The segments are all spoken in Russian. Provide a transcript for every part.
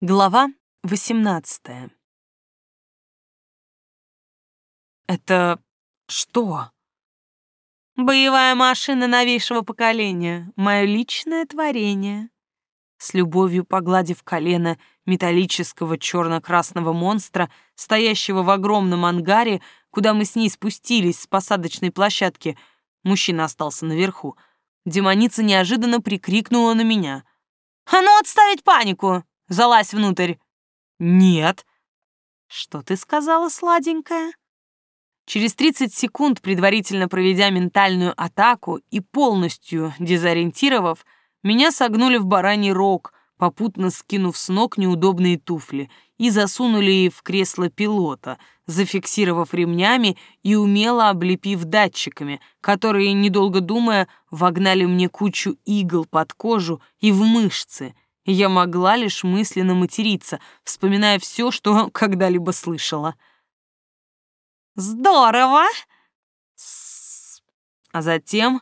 Глава 18 Это что? Боевая машина новейшего поколения, мое личное творение. С любовью погладив колено металлического черно-красного монстра, стоящего в огромном ангаре, куда мы с ней спустились с посадочной площадки, мужчина остался наверху. Демоница неожиданно прикрикнула на меня. «А ну отставить панику! Залазь внутрь!» «Нет!» «Что ты сказала, сладенькая?» Через 30 секунд, предварительно проведя ментальную атаку и полностью дезориентировав, меня согнули в бараний рог, попутно скинув с ног неудобные туфли, и засунули в кресло пилота, зафиксировав ремнями и умело облепив датчиками, которые, недолго думая, вогнали мне кучу игл под кожу и в мышцы — я могла лишь мысленно материться, вспоминая все, что когда-либо слышала. «Здорово!» А затем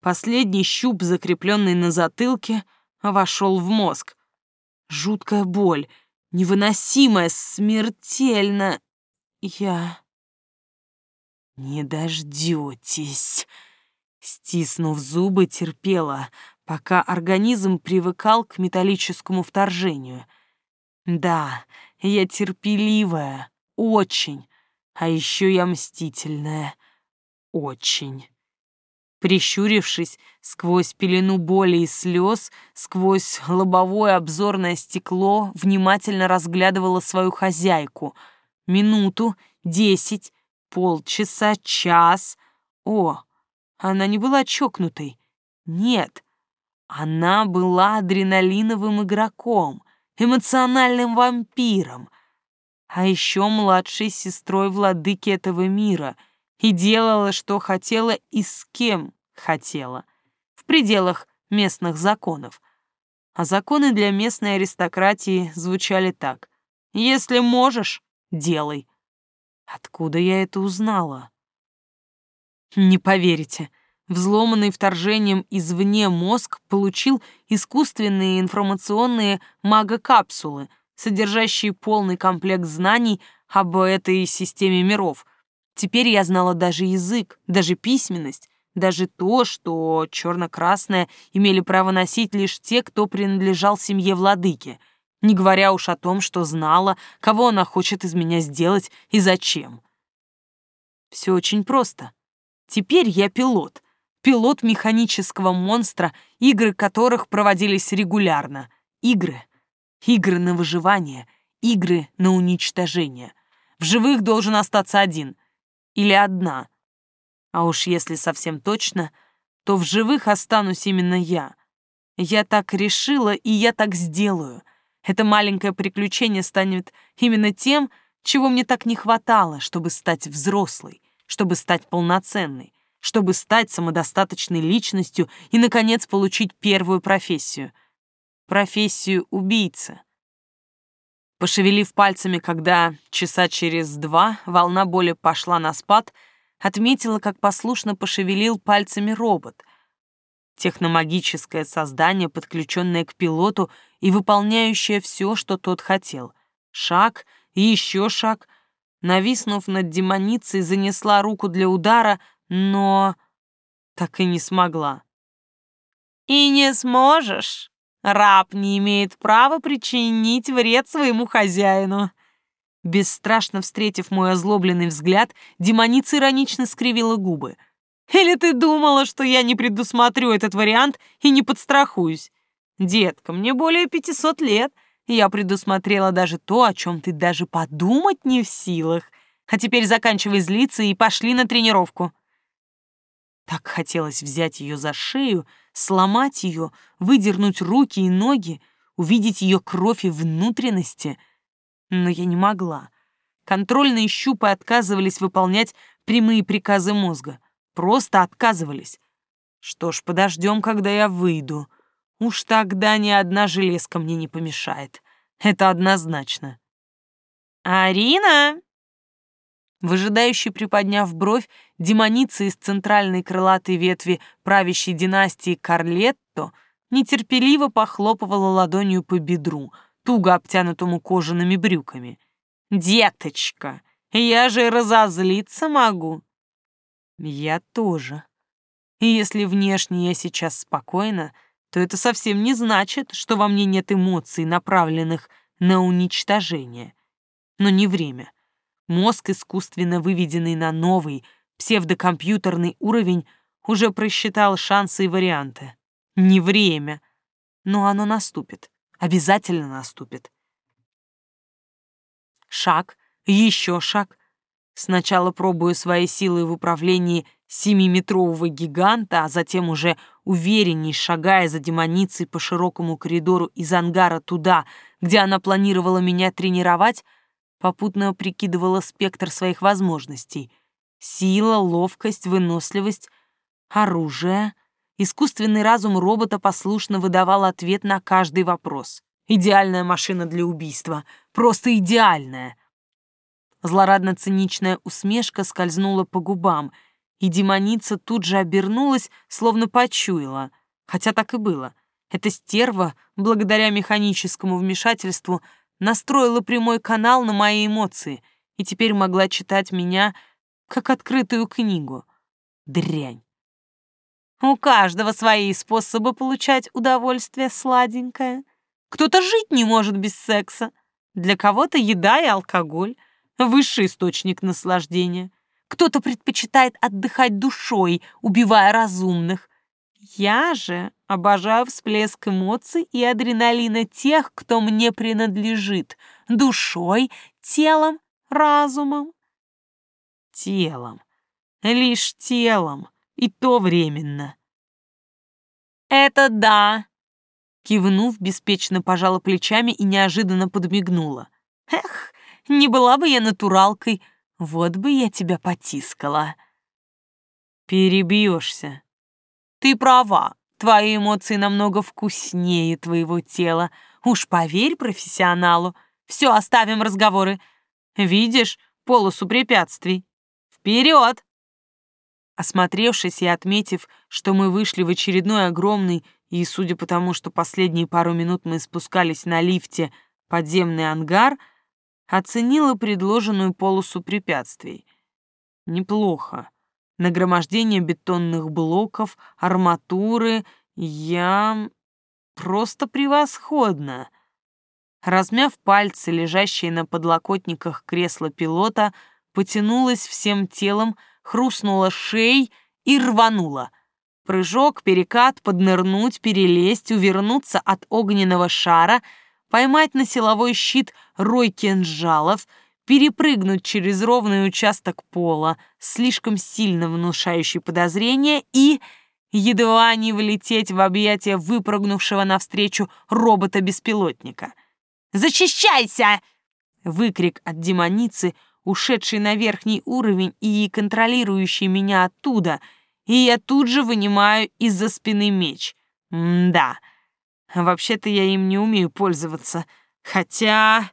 последний щуп, закрепленный на затылке, вошел в мозг. Жуткая боль, невыносимая, смертельно. Я... «Не дождетесь!» Стиснув зубы, терпела, пока организм привыкал к металлическому вторжению. Да, я терпеливая, очень, а еще я мстительная, очень. Прищурившись сквозь пелену боли и слез, сквозь лобовое обзорное стекло, внимательно разглядывала свою хозяйку. Минуту, десять, полчаса, час. О, она не была чокнутой. Нет, она была адреналиновым игроком, эмоциональным вампиром, а еще младшей сестрой владыки этого мира и делала, что хотела и с кем хотела, в пределах местных законов. А законы для местной аристократии звучали так. «Если можешь, делай». Откуда я это узнала? Не поверите, Взломанный вторжением извне мозг получил искусственные информационные магокапсулы, содержащие полный комплект знаний об этой системе миров. Теперь я знала даже язык, даже письменность, даже то, что черно-красное имели право носить лишь те, кто принадлежал семье владыки, не говоря уж о том, что знала, кого она хочет из меня сделать и зачем. Все очень просто. Теперь я пилот, пилот механического монстра, игры которых проводились регулярно. Игры. Игры на выживание, игры на уничтожение. В живых должен остаться один. Или одна. А уж если совсем точно, то в живых останусь именно я. Я так решила, и я так сделаю. Это маленькое приключение станет именно тем, чего мне так не хватало, чтобы стать взрослой, чтобы стать полноценной, чтобы стать самодостаточной личностью и, наконец, получить первую профессию. Профессию убийцы. Пошевелив пальцами, когда часа через два волна боли пошла на спад, отметила, как послушно пошевелил пальцами робот. Техномагическое создание, подключенное к пилоту и выполняющее все, что тот хотел. Шаг и еще шаг. Нависнув над демоницей, занесла руку для удара, но так и не смогла. «И не сможешь. Раб не имеет права причинить вред своему хозяину». Бесстрашно встретив мой озлобленный взгляд, демоница иронично скривила губы. «Или ты думала, что я не предусмотрю этот вариант и не подстрахуюсь? Детка, мне более пятисот лет, и я предусмотрела даже то, о чем ты даже подумать не в силах. А теперь заканчивай злиться и пошли на тренировку». Так хотелось взять ее за шею, сломать ее, выдернуть руки и ноги, увидеть ее кровь и внутренности. Но я не могла. Контрольные щупы отказывались выполнять прямые приказы мозга. Просто отказывались. Что ж, подождем, когда я выйду. Уж тогда ни одна железка мне не помешает. Это однозначно. «Арина!» Выжидающий приподняв бровь, демоница из центральной крылатой ветви правящей династии Карлетто нетерпеливо похлопывала ладонью по бедру, туго обтянутому кожаными брюками. «Деточка, я же разозлиться могу». «Я тоже. И если внешне я сейчас спокойна, то это совсем не значит, что во мне нет эмоций, направленных на уничтожение. Но не время. Мозг, искусственно выведенный на новый, псевдокомпьютерный уровень, уже просчитал шансы и варианты. Не время. Но оно наступит. Обязательно наступит. Шаг, еще шаг. Сначала пробую свои силы в управлении семиметрового гиганта, а затем уже уверенней шагая за демоницей по широкому коридору из ангара туда, где она планировала меня тренировать, попутно прикидывала спектр своих возможностей. Сила, ловкость, выносливость, оружие. Искусственный разум робота послушно выдавал ответ на каждый вопрос. Идеальная машина для убийства. Просто идеальная. Злорадно-циничная усмешка скользнула по губам, и демоница тут же обернулась, словно почуяла. Хотя так и было. Эта стерва, благодаря механическому вмешательству, настроила прямой канал на мои эмоции и теперь могла читать меня как открытую книгу. Дрянь. У каждого свои способы получать удовольствие сладенькое. Кто-то жить не может без секса. Для кого-то еда и алкоголь — высший источник наслаждения. Кто-то предпочитает отдыхать душой, убивая разумных. Я же обожаю всплеск эмоций и адреналина тех, кто мне принадлежит, душой, телом, разумом. Телом. Лишь телом. И то временно. «Это да!» Кивнув, беспечно пожала плечами и неожиданно подмигнула. «Эх, не была бы я натуралкой, вот бы я тебя потискала». «Перебьешься», ты права, твои эмоции намного вкуснее твоего тела. Уж поверь профессионалу. Все, оставим разговоры. Видишь полосу препятствий? Вперед! Осмотревшись и отметив, что мы вышли в очередной огромный, и, судя по тому, что последние пару минут мы спускались на лифте, подземный ангар, оценила предложенную полосу препятствий. Неплохо нагромождение бетонных блоков, арматуры. Я... просто превосходно. Размяв пальцы, лежащие на подлокотниках кресла пилота, потянулась всем телом, хрустнула шеей и рванула. Прыжок, перекат, поднырнуть, перелезть, увернуться от огненного шара, поймать на силовой щит рой кинжалов — перепрыгнуть через ровный участок пола, слишком сильно внушающий подозрения, и едва не влететь в объятия выпрыгнувшего навстречу робота-беспилотника. «Защищайся!» Выкрик от демоницы, ушедший на верхний уровень и контролирующий меня оттуда, и я тут же вынимаю из-за спины меч. М-да, вообще-то я им не умею пользоваться, хотя...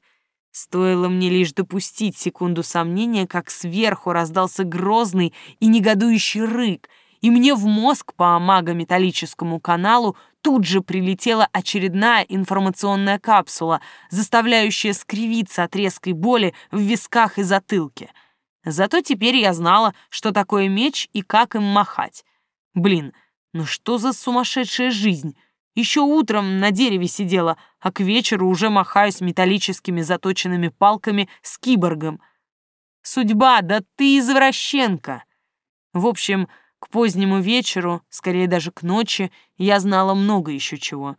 Стоило мне лишь допустить секунду сомнения, как сверху раздался грозный и негодующий рык, и мне в мозг по магометаллическому каналу тут же прилетела очередная информационная капсула, заставляющая скривиться от резкой боли в висках и затылке. Зато теперь я знала, что такое меч и как им махать. Блин, ну что за сумасшедшая жизнь? Еще утром на дереве сидела, а к вечеру уже махаюсь металлическими заточенными палками с киборгом. Судьба, да ты извращенка! В общем, к позднему вечеру, скорее даже к ночи, я знала много еще чего.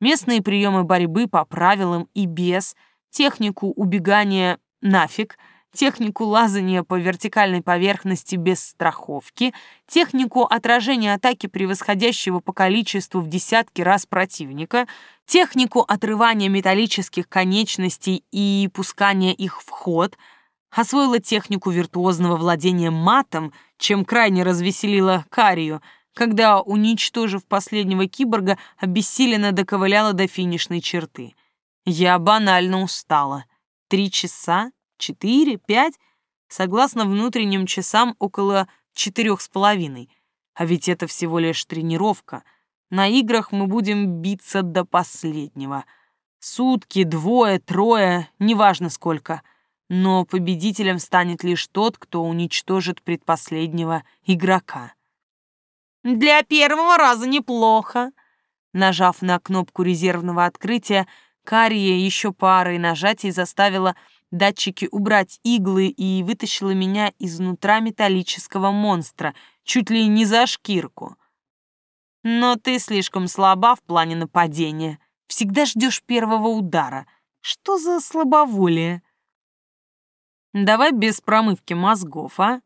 Местные приемы борьбы по правилам и без, технику убегания нафиг — технику лазания по вертикальной поверхности без страховки, технику отражения атаки превосходящего по количеству в десятки раз противника, технику отрывания металлических конечностей и пускания их в ход, освоила технику виртуозного владения матом, чем крайне развеселила Карию, когда, уничтожив последнего киборга, обессиленно доковыляла до финишной черты. Я банально устала. Три часа четыре, пять, согласно внутренним часам около четырех с половиной. А ведь это всего лишь тренировка. На играх мы будем биться до последнего. Сутки, двое, трое, неважно сколько. Но победителем станет лишь тот, кто уничтожит предпоследнего игрока. «Для первого раза неплохо», Нажав на кнопку резервного открытия, Кария еще парой нажатий заставила датчики убрать иглы и вытащила меня изнутра металлического монстра, чуть ли не за шкирку. Но ты слишком слаба в плане нападения. Всегда ждешь первого удара. Что за слабоволие? Давай без промывки мозгов, а?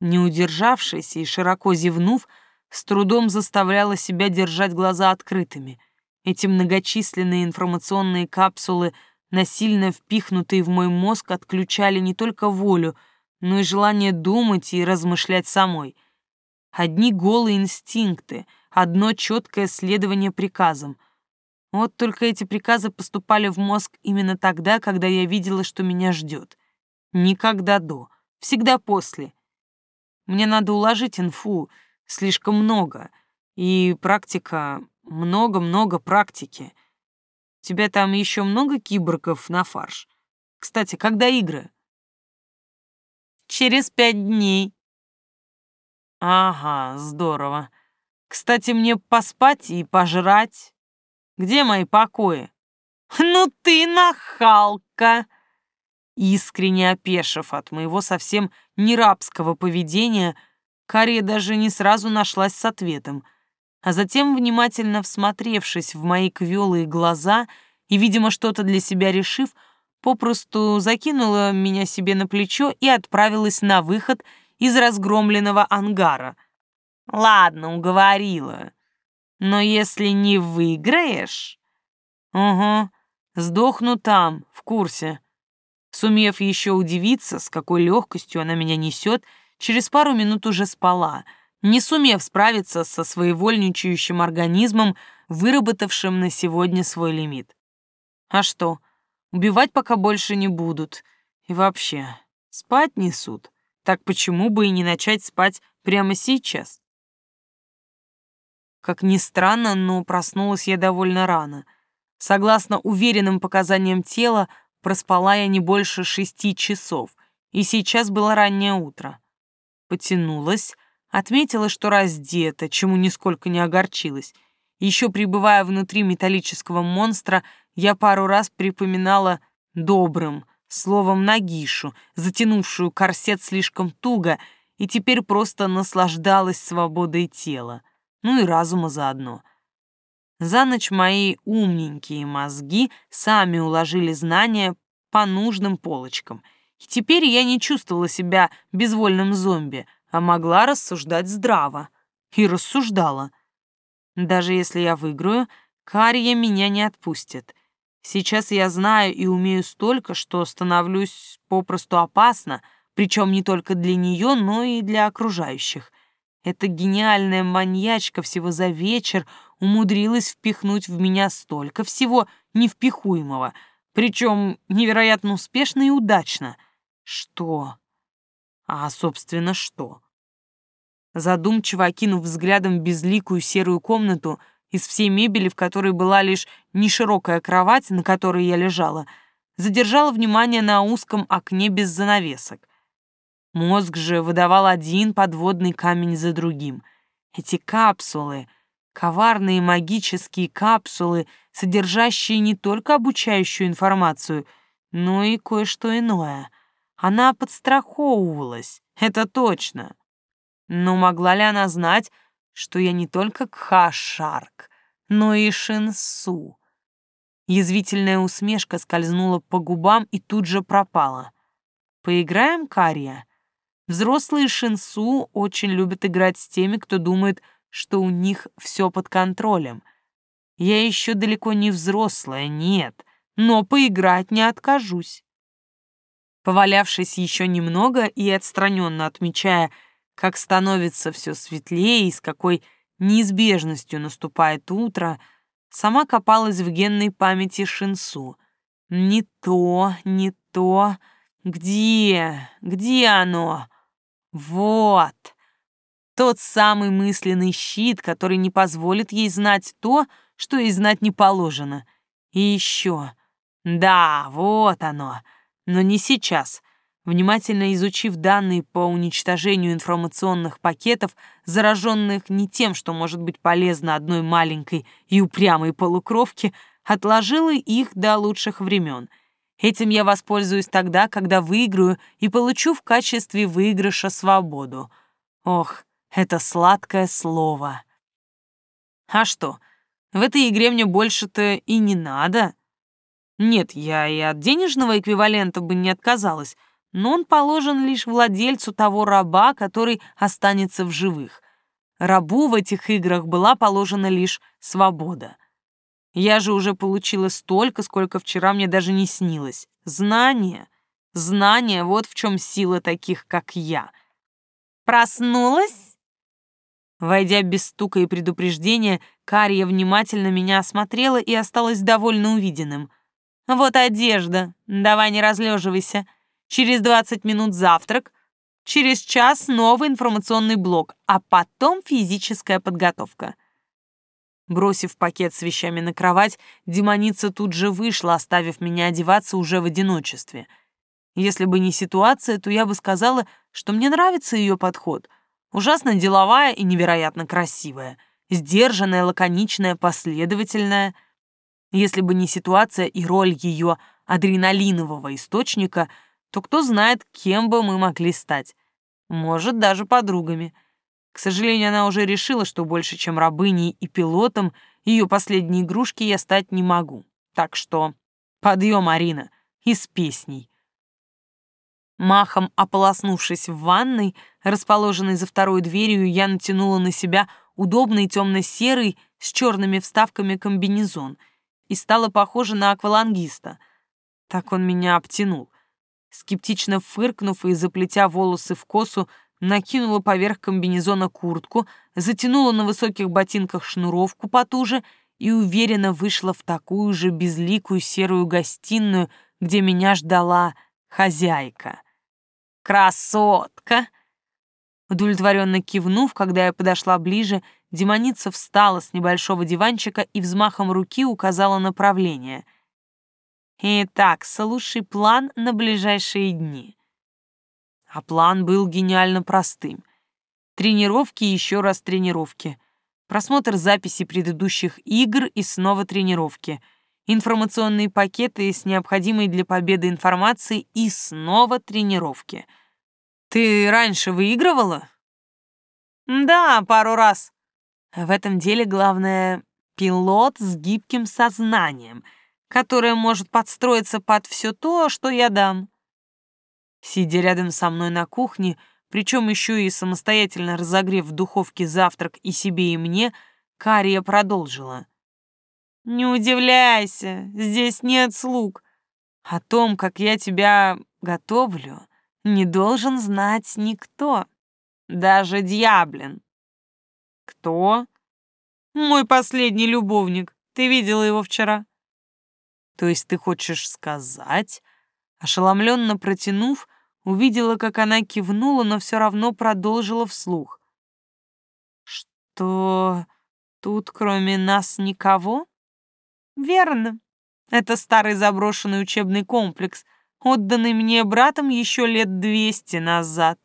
Не удержавшись и широко зевнув, с трудом заставляла себя держать глаза открытыми. Эти многочисленные информационные капсулы, насильно впихнутые в мой мозг, отключали не только волю, но и желание думать и размышлять самой. Одни голые инстинкты, одно четкое следование приказам. Вот только эти приказы поступали в мозг именно тогда, когда я видела, что меня ждет. Никогда до, всегда после. Мне надо уложить инфу, слишком много. И практика, много-много практики. У тебя там еще много киборгов на фарш? Кстати, когда игры? Через пять дней. Ага, здорово. Кстати, мне поспать и пожрать. Где мои покои? Ну ты нахалка! Искренне опешив от моего совсем не рабского поведения, Кария даже не сразу нашлась с ответом, а затем, внимательно всмотревшись в мои квелые глаза и, видимо, что-то для себя решив, попросту закинула меня себе на плечо и отправилась на выход из разгромленного ангара. «Ладно, уговорила. Но если не выиграешь...» «Угу, сдохну там, в курсе». Сумев еще удивиться, с какой легкостью она меня несет, через пару минут уже спала, не сумев справиться со своевольничающим организмом, выработавшим на сегодня свой лимит. А что, убивать пока больше не будут. И вообще, спать несут. Так почему бы и не начать спать прямо сейчас? Как ни странно, но проснулась я довольно рано. Согласно уверенным показаниям тела, проспала я не больше шести часов, и сейчас было раннее утро потянулась, отметила, что раздета, чему нисколько не огорчилась. Еще пребывая внутри металлического монстра, я пару раз припоминала добрым, словом Нагишу, затянувшую корсет слишком туго, и теперь просто наслаждалась свободой тела, ну и разума заодно. За ночь мои умненькие мозги сами уложили знания по нужным полочкам — и теперь я не чувствовала себя безвольным зомби, а могла рассуждать здраво. И рассуждала. Даже если я выиграю, Кария меня не отпустит. Сейчас я знаю и умею столько, что становлюсь попросту опасно, причем не только для нее, но и для окружающих. Эта гениальная маньячка всего за вечер умудрилась впихнуть в меня столько всего невпихуемого, причем невероятно успешно и удачно — что? А, собственно, что? Задумчиво окинув взглядом безликую серую комнату, из всей мебели, в которой была лишь неширокая кровать, на которой я лежала, задержала внимание на узком окне без занавесок. Мозг же выдавал один подводный камень за другим. Эти капсулы, коварные магические капсулы, содержащие не только обучающую информацию, но и кое-что иное. Она подстраховывалась, это точно. Но могла ли она знать, что я не только Кха-Шарк, но и Шинсу? Язвительная усмешка скользнула по губам и тут же пропала. «Поиграем, Кария?» Взрослые Шинсу очень любят играть с теми, кто думает, что у них все под контролем. Я еще далеко не взрослая, нет, но поиграть не откажусь. Повалявшись еще немного и отстраненно отмечая, как становится все светлее и с какой неизбежностью наступает утро, сама копалась в генной памяти Шинсу. Не то, не то. Где? Где оно? Вот. Тот самый мысленный щит, который не позволит ей знать то, что ей знать не положено. И еще. Да, вот оно. Но не сейчас. Внимательно изучив данные по уничтожению информационных пакетов, зараженных не тем, что может быть полезно одной маленькой и упрямой полукровке, отложила их до лучших времен. Этим я воспользуюсь тогда, когда выиграю и получу в качестве выигрыша свободу. Ох, это сладкое слово. А что, в этой игре мне больше-то и не надо. Нет, я и от денежного эквивалента бы не отказалась, но он положен лишь владельцу того раба, который останется в живых. Рабу в этих играх была положена лишь свобода. Я же уже получила столько, сколько вчера мне даже не снилось. Знания. Знания — вот в чем сила таких, как я. «Проснулась?» Войдя без стука и предупреждения, Кария внимательно меня осмотрела и осталась довольно увиденным. «Вот одежда. Давай не разлеживайся. Через 20 минут завтрак. Через час новый информационный блок, а потом физическая подготовка». Бросив пакет с вещами на кровать, демоница тут же вышла, оставив меня одеваться уже в одиночестве. Если бы не ситуация, то я бы сказала, что мне нравится ее подход. Ужасно деловая и невероятно красивая. Сдержанная, лаконичная, последовательная. Если бы не ситуация и роль ее адреналинового источника, то кто знает, кем бы мы могли стать. Может, даже подругами — к сожалению, она уже решила, что больше, чем рабыней и пилотом, ее последней игрушки я стать не могу. Так что подъем, Арина, и с песней. Махом ополоснувшись в ванной, расположенной за второй дверью, я натянула на себя удобный темно-серый с черными вставками комбинезон и стала похожа на аквалангиста. Так он меня обтянул. Скептично фыркнув и заплетя волосы в косу, накинула поверх комбинезона куртку, затянула на высоких ботинках шнуровку потуже и уверенно вышла в такую же безликую серую гостиную, где меня ждала хозяйка. «Красотка!» Удовлетворенно кивнув, когда я подошла ближе, демоница встала с небольшого диванчика и взмахом руки указала направление. «Итак, слушай план на ближайшие дни. А план был гениально простым. Тренировки и еще раз тренировки. Просмотр записей предыдущих игр и снова тренировки. Информационные пакеты с необходимой для победы информацией и снова тренировки. Ты раньше выигрывала? Да, пару раз. В этом деле главное — пилот с гибким сознанием, которое может подстроиться под все то, что я дам. Сидя рядом со мной на кухне, причем еще и самостоятельно разогрев в духовке завтрак и себе, и мне, Кария продолжила. «Не удивляйся, здесь нет слуг. О том, как я тебя готовлю, не должен знать никто, даже Дьяблин». «Кто?» «Мой последний любовник. Ты видела его вчера?» «То есть ты хочешь сказать...» Ошеломленно протянув, Увидела, как она кивнула, но все равно продолжила вслух. «Что тут кроме нас никого?» «Верно. Это старый заброшенный учебный комплекс, отданный мне братом еще лет двести назад.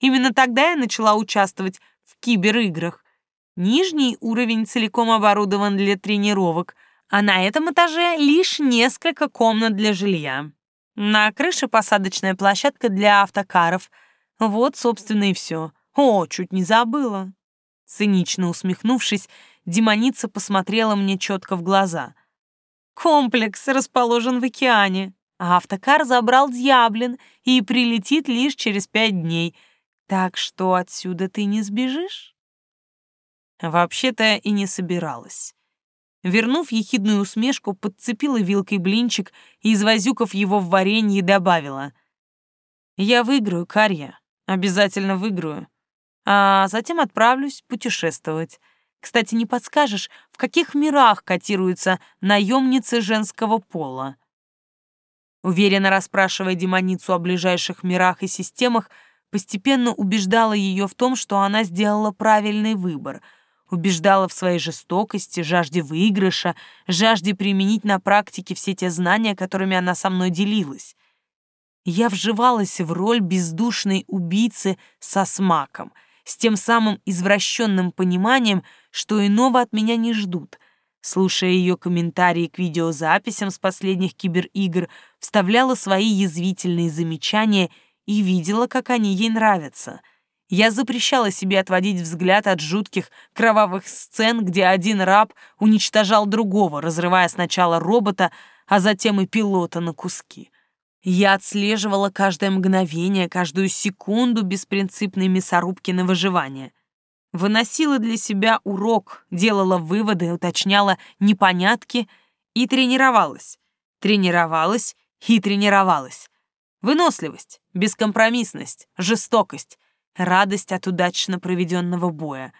Именно тогда я начала участвовать в кибериграх. Нижний уровень целиком оборудован для тренировок, а на этом этаже лишь несколько комнат для жилья. На крыше посадочная площадка для автокаров. Вот, собственно, и все. О, чуть не забыла. Цинично усмехнувшись, демоница посмотрела мне четко в глаза. Комплекс расположен в океане, а автокар забрал Дьяблин и прилетит лишь через пять дней. Так что отсюда ты не сбежишь? Вообще-то и не собиралась. Вернув ехидную усмешку, подцепила вилкой блинчик и, извозюкав его в варенье, добавила. «Я выиграю, Карья, обязательно выиграю. А затем отправлюсь путешествовать. Кстати, не подскажешь, в каких мирах котируются наемницы женского пола?» Уверенно расспрашивая демоницу о ближайших мирах и системах, постепенно убеждала ее в том, что она сделала правильный выбор — убеждала в своей жестокости, жажде выигрыша, жажде применить на практике все те знания, которыми она со мной делилась. Я вживалась в роль бездушной убийцы со смаком, с тем самым извращенным пониманием, что иного от меня не ждут. Слушая ее комментарии к видеозаписям с последних киберигр, вставляла свои язвительные замечания и видела, как они ей нравятся — я запрещала себе отводить взгляд от жутких кровавых сцен, где один раб уничтожал другого, разрывая сначала робота, а затем и пилота на куски. Я отслеживала каждое мгновение, каждую секунду беспринципной мясорубки на выживание. Выносила для себя урок, делала выводы, уточняла непонятки и тренировалась. Тренировалась и тренировалась. Выносливость, бескомпромиссность, жестокость, радость от удачно проведенного боя,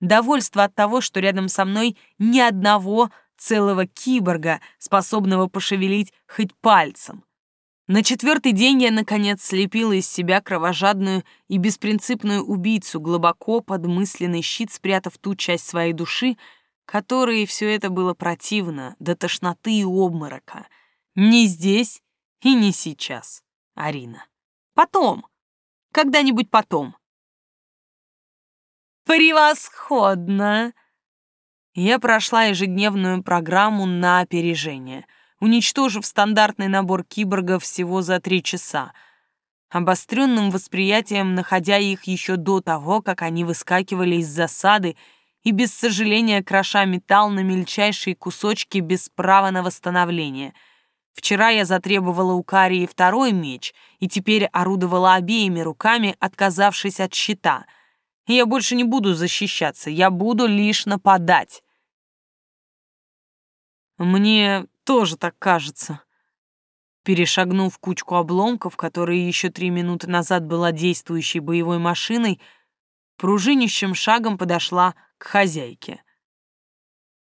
довольство от того, что рядом со мной ни одного целого киборга, способного пошевелить хоть пальцем. На четвертый день я, наконец, слепила из себя кровожадную и беспринципную убийцу, глубоко под мысленный щит спрятав ту часть своей души, которой все это было противно, до тошноты и обморока. Не здесь и не сейчас, Арина. Потом, когда-нибудь потом. «Превосходно!» Я прошла ежедневную программу на опережение, уничтожив стандартный набор киборгов всего за три часа, обостренным восприятием находя их еще до того, как они выскакивали из засады и без сожаления кроша металл на мельчайшие кусочки без права на восстановление. Вчера я затребовала у Карии второй меч и теперь орудовала обеими руками, отказавшись от щита — я больше не буду защищаться, я буду лишь нападать. Мне тоже так кажется. Перешагнув кучку обломков, которая еще три минуты назад была действующей боевой машиной, пружинищим шагом подошла к хозяйке.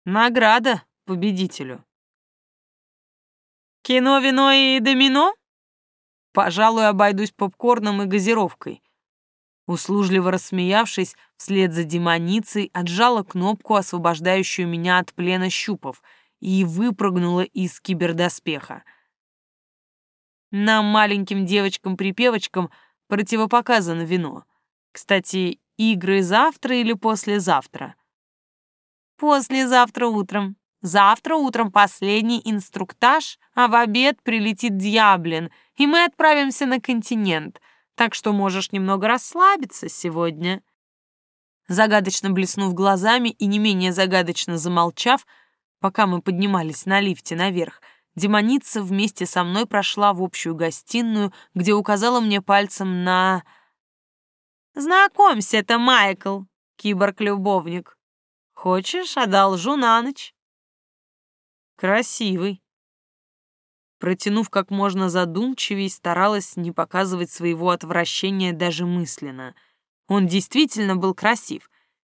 Награда победителю. Кино, вино и домино? Пожалуй, обойдусь попкорном и газировкой. Услужливо рассмеявшись, вслед за демоницей отжала кнопку, освобождающую меня от плена щупов, и выпрыгнула из кибердоспеха. Нам, маленьким девочкам-припевочкам, противопоказано вино. Кстати, игры завтра или послезавтра? Послезавтра утром. Завтра утром последний инструктаж, а в обед прилетит Дьяблин, и мы отправимся на континент — так что можешь немного расслабиться сегодня». Загадочно блеснув глазами и не менее загадочно замолчав, пока мы поднимались на лифте наверх, демоница вместе со мной прошла в общую гостиную, где указала мне пальцем на... «Знакомься, это Майкл, киборг-любовник. Хочешь, одолжу на ночь?» «Красивый», Протянув как можно задумчивее, старалась не показывать своего отвращения даже мысленно. Он действительно был красив.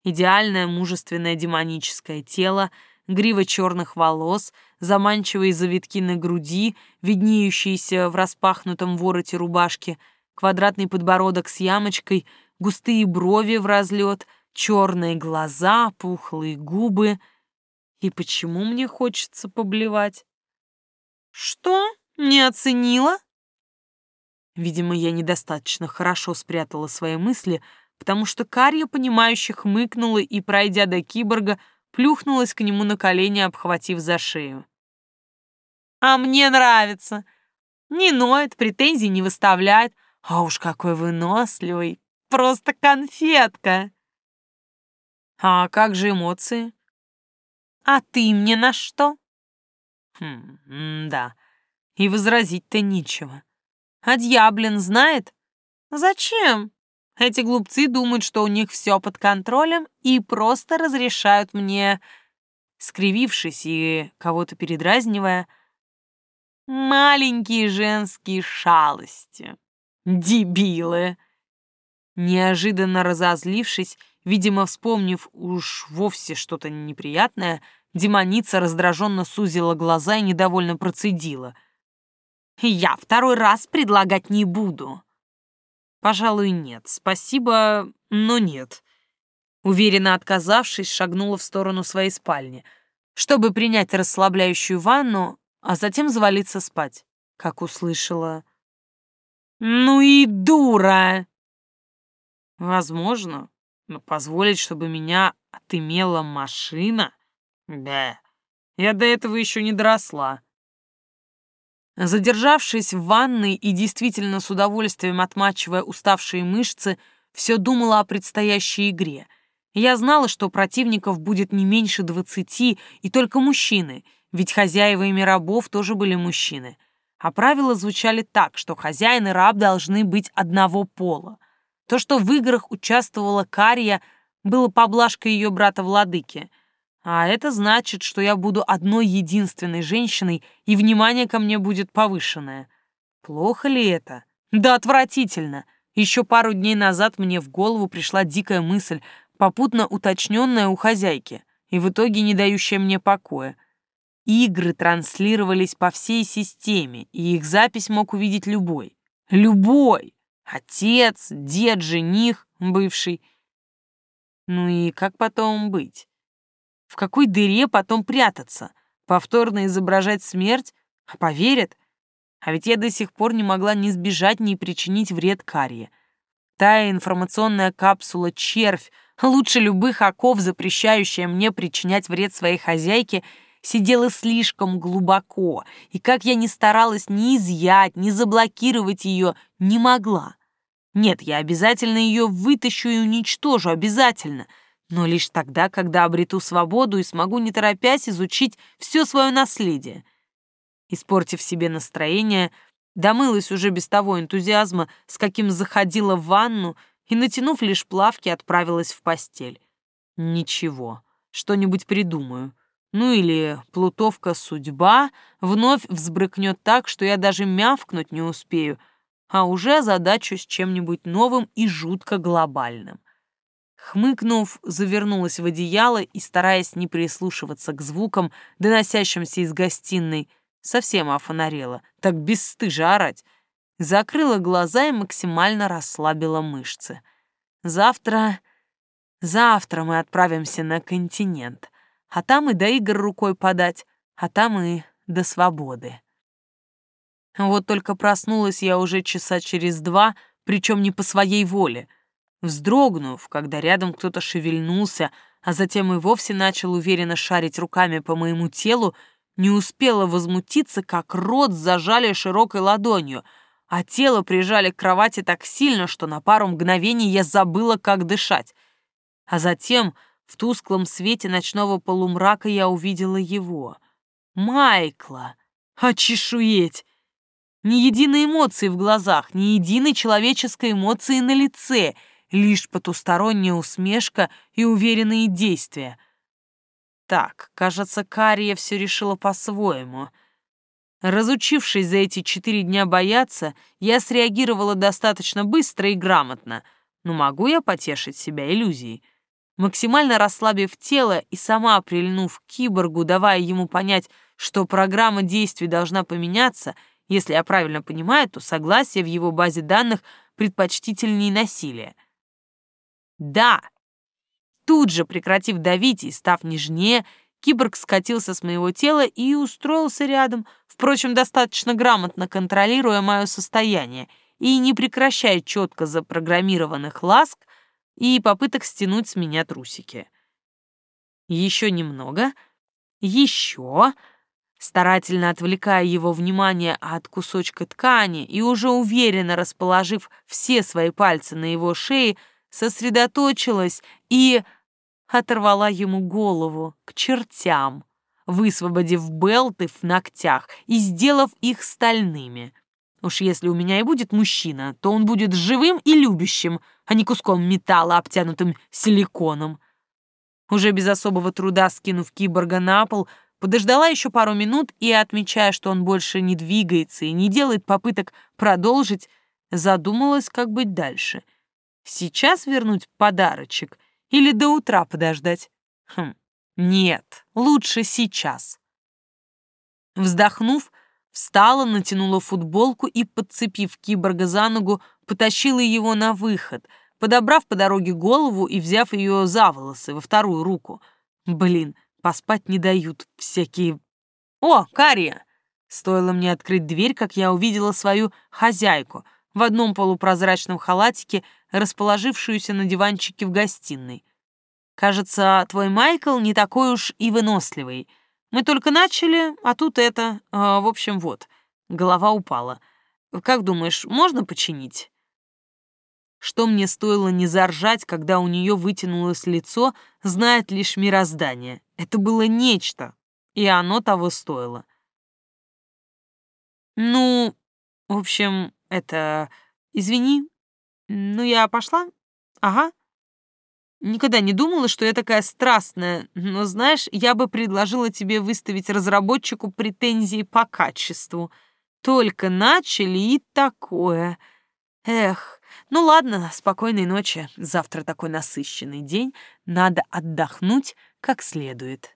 Идеальное мужественное демоническое тело, грива черных волос, заманчивые завитки на груди, виднеющиеся в распахнутом вороте рубашки, квадратный подбородок с ямочкой, густые брови в разлет, черные глаза, пухлые губы. И почему мне хочется поблевать? «Что? Не оценила?» Видимо, я недостаточно хорошо спрятала свои мысли, потому что Карья, понимающе хмыкнула и, пройдя до киборга, плюхнулась к нему на колени, обхватив за шею. «А мне нравится. Не ноет, претензий не выставляет. А уж какой выносливый. Просто конфетка!» «А как же эмоции?» «А ты мне на что?» Хм, да. И возразить-то нечего. А Дьяблин знает? Зачем? Эти глупцы думают, что у них все под контролем и просто разрешают мне, скривившись и кого-то передразнивая, маленькие женские шалости. Дебилы! Неожиданно разозлившись, видимо, вспомнив уж вовсе что-то неприятное, Демоница раздраженно сузила глаза и недовольно процедила. «Я второй раз предлагать не буду». «Пожалуй, нет. Спасибо, но нет». Уверенно отказавшись, шагнула в сторону своей спальни, чтобы принять расслабляющую ванну, а затем завалиться спать, как услышала. «Ну и дура!» Возможно, но позволить, чтобы меня отымела машина? Да, я до этого еще не доросла. Задержавшись в ванной и действительно с удовольствием отмачивая уставшие мышцы, все думала о предстоящей игре. Я знала, что противников будет не меньше двадцати, и только мужчины, ведь хозяевами рабов тоже были мужчины. А правила звучали так, что хозяин и раб должны быть одного пола. То, что в играх участвовала Кария, было поблажкой ее брата-владыки — а это значит, что я буду одной единственной женщиной, и внимание ко мне будет повышенное. Плохо ли это? Да отвратительно. Еще пару дней назад мне в голову пришла дикая мысль, попутно уточненная у хозяйки, и в итоге не дающая мне покоя. Игры транслировались по всей системе, и их запись мог увидеть любой. Любой! Отец, дед, жених, бывший. Ну и как потом быть? В какой дыре потом прятаться? Повторно изображать смерть? А поверят? А ведь я до сих пор не могла ни сбежать, ни причинить вред Карье. Тая информационная капсула «Червь», лучше любых оков, запрещающая мне причинять вред своей хозяйке, сидела слишком глубоко, и как я ни старалась ни изъять, ни заблокировать ее, не могла. Нет, я обязательно ее вытащу и уничтожу, обязательно — но лишь тогда, когда обрету свободу и смогу, не торопясь, изучить все свое наследие. Испортив себе настроение, домылась уже без того энтузиазма, с каким заходила в ванну, и, натянув лишь плавки, отправилась в постель. Ничего, что-нибудь придумаю. Ну или плутовка судьба вновь взбрыкнет так, что я даже мявкнуть не успею, а уже задачусь чем-нибудь новым и жутко глобальным. Хмыкнув, завернулась в одеяло и, стараясь не прислушиваться к звукам, доносящимся из гостиной, совсем офонарела, так бесстыжа орать, закрыла глаза и максимально расслабила мышцы. Завтра... Завтра мы отправимся на континент, а там и до игр рукой подать, а там и до свободы. Вот только проснулась я уже часа через два, причем не по своей воле — Вздрогнув, когда рядом кто-то шевельнулся, а затем и вовсе начал уверенно шарить руками по моему телу, не успела возмутиться, как рот зажали широкой ладонью, а тело прижали к кровати так сильно, что на пару мгновений я забыла, как дышать. А затем в тусклом свете ночного полумрака я увидела его. Майкла! Очешуеть! Ни единой эмоции в глазах, ни единой человеческой эмоции на лице — лишь потусторонняя усмешка и уверенные действия. Так, кажется, Кария все решила по-своему. Разучившись за эти четыре дня бояться, я среагировала достаточно быстро и грамотно. Но могу я потешить себя иллюзией? Максимально расслабив тело и сама прильнув к киборгу, давая ему понять, что программа действий должна поменяться, если я правильно понимаю, то согласие в его базе данных предпочтительнее насилия. Да! Тут же, прекратив давить и став нежнее, киборг скатился с моего тела и устроился рядом, впрочем, достаточно грамотно контролируя мое состояние и не прекращая четко запрограммированных ласк и попыток стянуть с меня трусики. Еще немного, еще, старательно отвлекая его внимание от кусочка ткани и уже уверенно расположив все свои пальцы на его шее, сосредоточилась и оторвала ему голову к чертям, высвободив белты в ногтях и сделав их стальными. Уж если у меня и будет мужчина, то он будет живым и любящим, а не куском металла, обтянутым силиконом. Уже без особого труда скинув киборга на пол, подождала еще пару минут и, отмечая, что он больше не двигается и не делает попыток продолжить, задумалась, как быть дальше — Сейчас вернуть подарочек или до утра подождать? Хм, нет, лучше сейчас. Вздохнув, встала, натянула футболку и, подцепив киборга за ногу, потащила его на выход, подобрав по дороге голову и взяв ее за волосы во вторую руку. Блин, поспать не дают всякие... О, Кария! Стоило мне открыть дверь, как я увидела свою хозяйку в одном полупрозрачном халатике, расположившуюся на диванчике в гостиной. Кажется, твой Майкл не такой уж и выносливый. Мы только начали, а тут это... Э, в общем, вот. Голова упала. Как думаешь, можно починить? Что мне стоило не заржать, когда у нее вытянулось лицо, знает лишь мироздание. Это было нечто, и оно того стоило. Ну, в общем, это... Извини. Ну, я пошла? Ага. Никогда не думала, что я такая страстная, но, знаешь, я бы предложила тебе выставить разработчику претензии по качеству. Только начали и такое. Эх, ну ладно, спокойной ночи. Завтра такой насыщенный день, надо отдохнуть как следует.